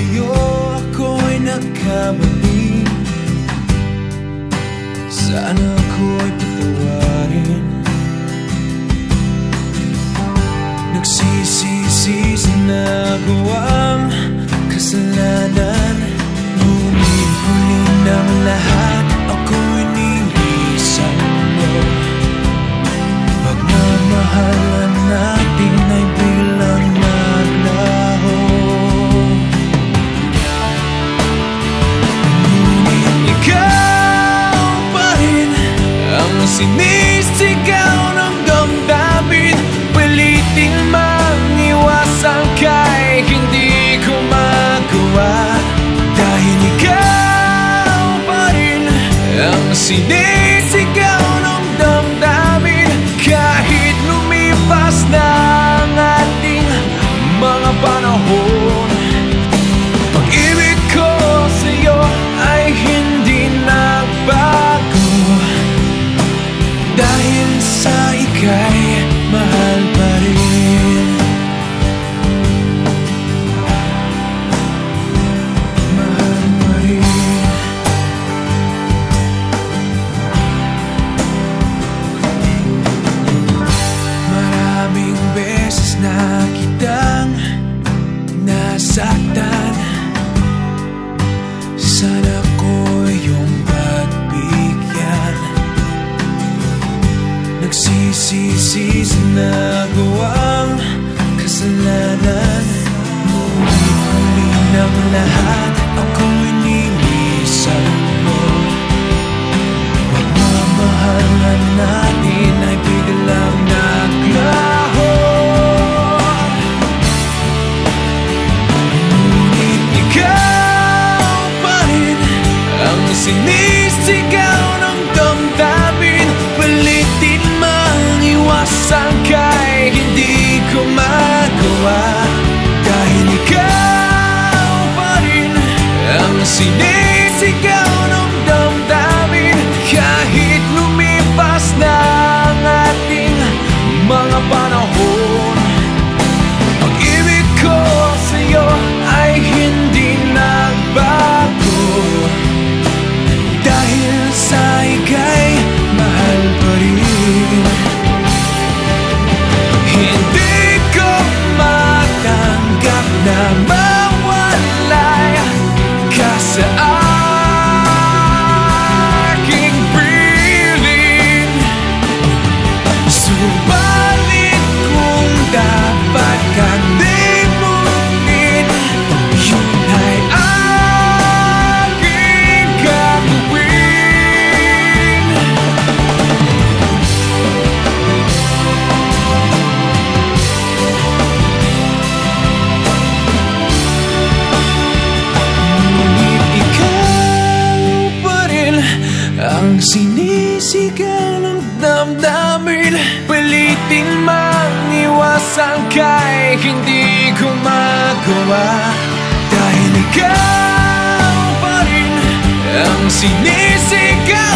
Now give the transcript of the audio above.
Sa'yo ako'y nagkamali. Sana ako'y patawarin. Nagsisisi sa nagawang kasalanan sinisigaw ng damdamin Pilitin mang iwasan kay hindi ko magawa. Dahil ikaw pa rin ang sinisigaw Nagsisisi sa nagawang kasalanan. Ngunit huli ng lahat ako'y nilisan mo. Pagmamahalan natin ay biglang naglaho. Ngunit ikaw pa rin ang sinisigaw ang sinisigaw ang sinisigaw ng damdamin Pilitin mang iwasan kay hindi ko magawa Dahil ikaw pa rin ang sinisigaw